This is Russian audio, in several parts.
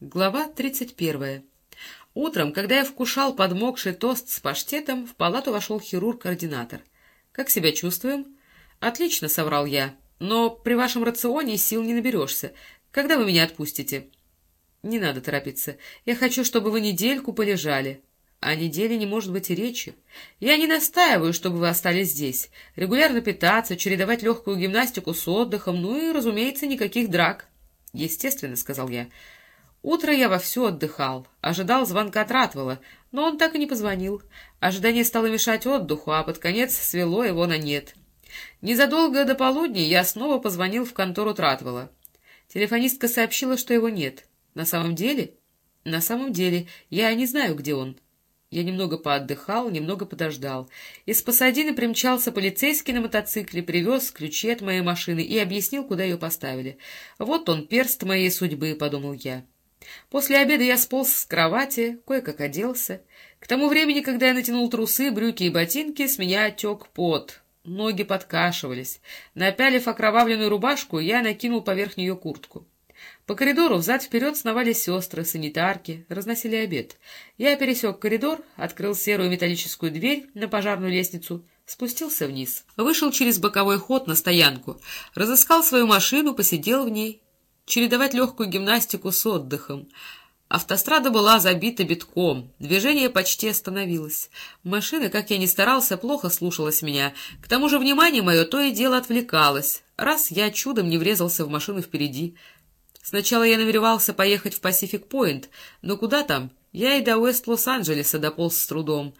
Глава 31. Утром, когда я вкушал подмокший тост с паштетом, в палату вошел хирург-координатор. «Как себя чувствуем?» «Отлично», — соврал я. «Но при вашем рационе сил не наберешься. Когда вы меня отпустите?» «Не надо торопиться. Я хочу, чтобы вы недельку полежали». О неделе не может быть и речи. Я не настаиваю, чтобы вы остались здесь. Регулярно питаться, чередовать легкую гимнастику с отдыхом, ну и, разумеется, никаких драк. — Естественно, — сказал я. Утро я вовсю отдыхал, ожидал звонка Тратвала, но он так и не позвонил. Ожидание стало мешать отдыху, а под конец свело его на нет. Незадолго до полудня я снова позвонил в контору Тратвала. Телефонистка сообщила, что его нет. На самом деле? На самом деле, я не знаю, где он. Я немного поотдыхал, немного подождал. Из Пасадины примчался полицейский на мотоцикле, привез ключи от моей машины и объяснил, куда ее поставили. «Вот он, перст моей судьбы», — подумал я. После обеда я сполз с кровати, кое-как оделся. К тому времени, когда я натянул трусы, брюки и ботинки, с меня отек пот. Ноги подкашивались. Напялив окровавленную рубашку, я накинул поверх нее куртку. По коридору взад-вперед сновали сестры, санитарки, разносили обед. Я пересек коридор, открыл серую металлическую дверь на пожарную лестницу, спустился вниз. Вышел через боковой ход на стоянку, разыскал свою машину, посидел в ней, чередовать легкую гимнастику с отдыхом. Автострада была забита битком, движение почти остановилось. Машина, как я ни старался, плохо слушалась меня. К тому же внимание мое то и дело отвлекалось. Раз я чудом не врезался в машину впереди. Сначала я намеревался поехать в Пасифик-Пойнт, но куда там? Я и до Уэст-Лос-Анджелеса дополз с трудом.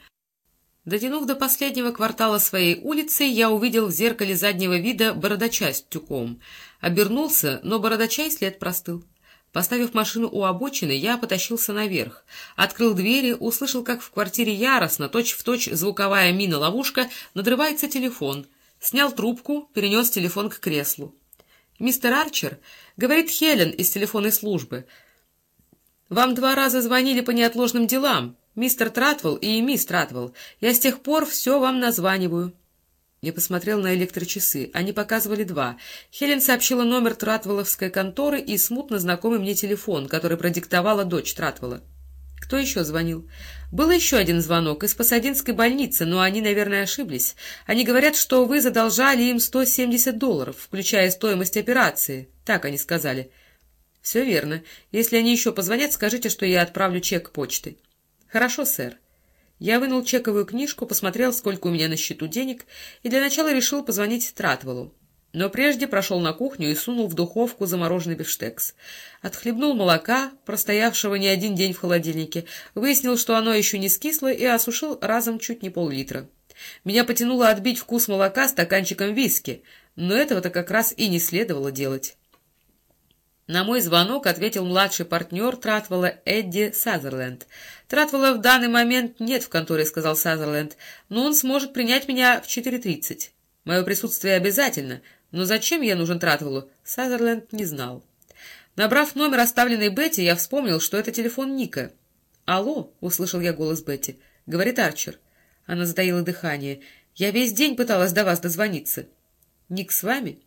Дотянув до последнего квартала своей улицы, я увидел в зеркале заднего вида бородача с тюком. Обернулся, но бородача след простыл. Поставив машину у обочины, я потащился наверх. Открыл двери, услышал, как в квартире яростно, точь-в-точь точь звуковая мина-ловушка, надрывается телефон. Снял трубку, перенес телефон к креслу. «Мистер Арчер?» — говорит Хелен из телефонной службы. «Вам два раза звонили по неотложным делам. «Мистер Тратвелл и мисс Тратвелл, я с тех пор все вам названиваю». Я посмотрел на электрочасы. Они показывали два. Хелен сообщила номер Тратвелловской конторы и смутно знакомый мне телефон, который продиктовала дочь Тратвелла. Кто еще звонил? Был еще один звонок из Пасадинской больницы, но они, наверное, ошиблись. Они говорят, что вы задолжали им 170 долларов, включая стоимость операции. Так они сказали. Все верно. Если они еще позвонят, скажите, что я отправлю чек почтой. «Хорошо, сэр». Я вынул чековую книжку, посмотрел, сколько у меня на счету денег, и для начала решил позвонить Тратвеллу. Но прежде прошел на кухню и сунул в духовку замороженный бифштекс. Отхлебнул молока, простоявшего не один день в холодильнике, выяснил, что оно еще не скисло, и осушил разом чуть не пол-литра. Меня потянуло отбить вкус молока стаканчиком виски, но этого-то как раз и не следовало делать. На мой звонок ответил младший партнер Тратвелла Эдди Сазерленд. «Тратвелла в данный момент нет в конторе», — сказал Сазерленд, «но он сможет принять меня в 4.30. Мое присутствие обязательно, но зачем я нужен Тратвеллу?» Сазерленд не знал. Набрав номер, оставленный Бетти, я вспомнил, что это телефон Ника. «Алло», — услышал я голос Бетти, — говорит Арчер. Она затаила дыхание. «Я весь день пыталась до вас дозвониться». «Ник с вами?»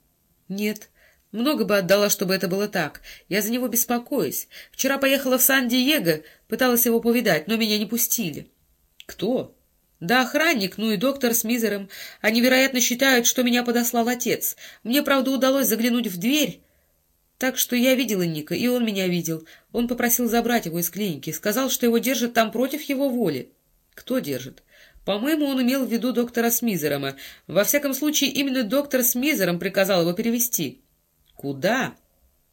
«Нет». Много бы отдала, чтобы это было так. Я за него беспокоюсь. Вчера поехала в Сан-Диего, пыталась его повидать, но меня не пустили. Кто? Да охранник, ну и доктор с Мизером. Они, вероятно, считают, что меня подослал отец. Мне, правда, удалось заглянуть в дверь. Так что я видела Ника, и он меня видел. Он попросил забрать его из клиники. Сказал, что его держат там против его воли. Кто держит? По-моему, он имел в виду доктора Смизерома. Во всяком случае, именно доктор Смизером приказал его перевести. Куда?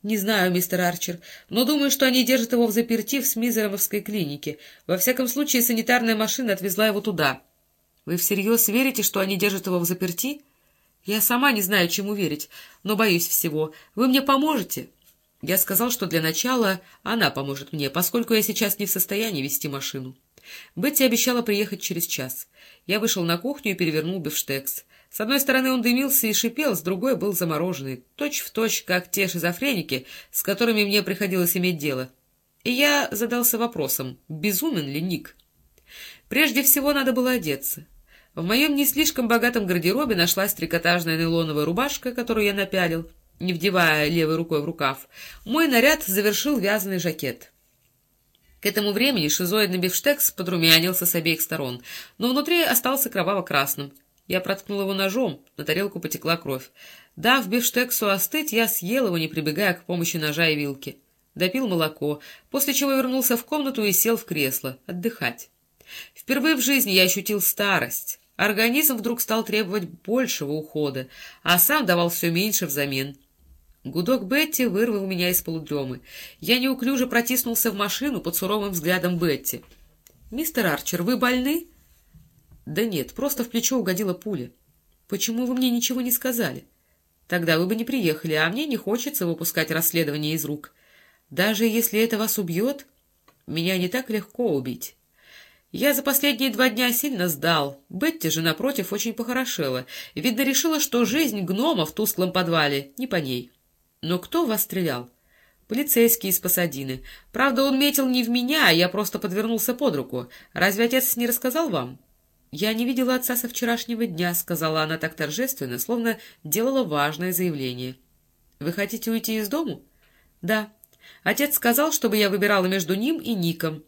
Не знаю, мистер Арчер, но думаю, что они держат его в заперти в Смизеровской клинике. Во всяком случае, санитарная машина отвезла его туда. Вы всерьез верите, что они держат его в заперти? Я сама не знаю, чему верить, но боюсь всего. Вы мне поможете? Я сказал, что для начала она поможет мне, поскольку я сейчас не в состоянии вести машину. Бетти обещала приехать через час. Я вышел на кухню и перевернул бифштекс. С одной стороны он дымился и шипел, с другой был замороженный, точь-в-точь, точь, как те шизофреники, с которыми мне приходилось иметь дело. И я задался вопросом, безумен ли Ник? Прежде всего надо было одеться. В моем не слишком богатом гардеробе нашлась трикотажная нейлоновая рубашка, которую я напялил, не вдевая левой рукой в рукав. Мой наряд завершил вязаный жакет. К этому времени шизоидный бифштекс подрумянился с обеих сторон, но внутри остался кроваво-красным. Я проткнул его ножом, на тарелку потекла кровь. Дав бифштексу остыть, я съел его, не прибегая к помощи ножа и вилки. Допил молоко, после чего вернулся в комнату и сел в кресло, отдыхать. Впервые в жизни я ощутил старость. Организм вдруг стал требовать большего ухода, а сам давал все меньше взамен. Гудок Бетти вырвал меня из полудремы. Я неуклюже протиснулся в машину под суровым взглядом Бетти. — Мистер Арчер, вы больны? — Да нет, просто в плечо угодила пуля. — Почему вы мне ничего не сказали? — Тогда вы бы не приехали, а мне не хочется выпускать расследование из рук. Даже если это вас убьет, меня не так легко убить. Я за последние два дня сильно сдал. Бетти же, напротив, очень похорошела. Видно, решила, что жизнь гнома в тусклом подвале не по ней. Но кто вас стрелял? Полицейский из Пасадины. Правда, он метил не в меня, а я просто подвернулся под руку. Разве отец не рассказал вам? Я не видела отца со вчерашнего дня, сказала она так торжественно, словно делала важное заявление. Вы хотите уйти из дому? Да. Отец сказал, чтобы я выбирала между ним и Ником.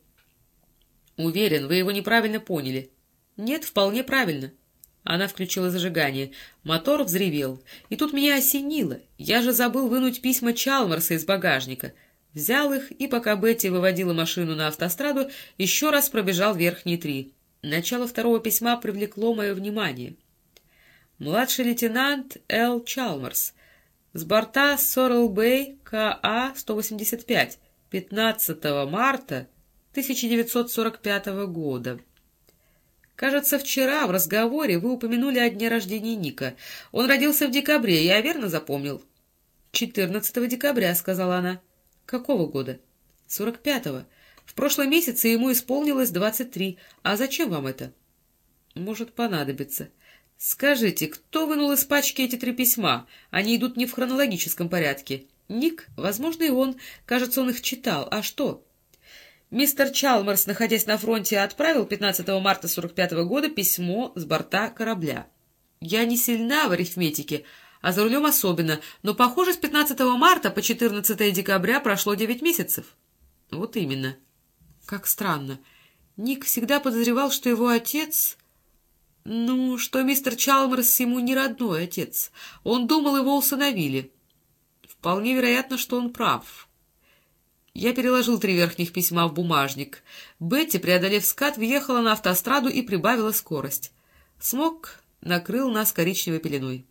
Уверен, вы его неправильно поняли. Нет, вполне правильно. Она включила зажигание. Мотор взревел. И тут меня осенило. Я же забыл вынуть письма Чалмарса из багажника. Взял их, и пока Бетти выводила машину на автостраду, еще раз пробежал верхние три. Начало второго письма привлекло мое внимание. Младший лейтенант Эл Чалмарс. С борта Сорел Бэй КА-185. 15 марта 1945 года. Кажется, вчера в разговоре вы упомянули о дне рождения Ника. Он родился в декабре, я верно запомнил? — Четырнадцатого декабря, — сказала она. — Какого года? — Сорок пятого. В прошлом месяце ему исполнилось двадцать три. А зачем вам это? — Может, понадобится. Скажите, кто вынул из пачки эти три письма? Они идут не в хронологическом порядке. Ник? Возможно, и он. Кажется, он их читал. А что? — Мистер Чалмерс, находясь на фронте, отправил 15 марта 45 года письмо с борта корабля. Я не сильна в арифметике, а за рулем особенно, но, похоже, с 15 марта по 14 декабря прошло 9 месяцев. Вот именно. Как странно. Ник всегда подозревал, что его отец... Ну, что мистер Чалмерс ему не родной отец. Он думал, его усыновили. Вполне вероятно, что он прав. Я переложил три верхних письма в бумажник. Бетти, преодолев скат, въехала на автостраду и прибавила скорость. Смог накрыл нас коричневой пеленой.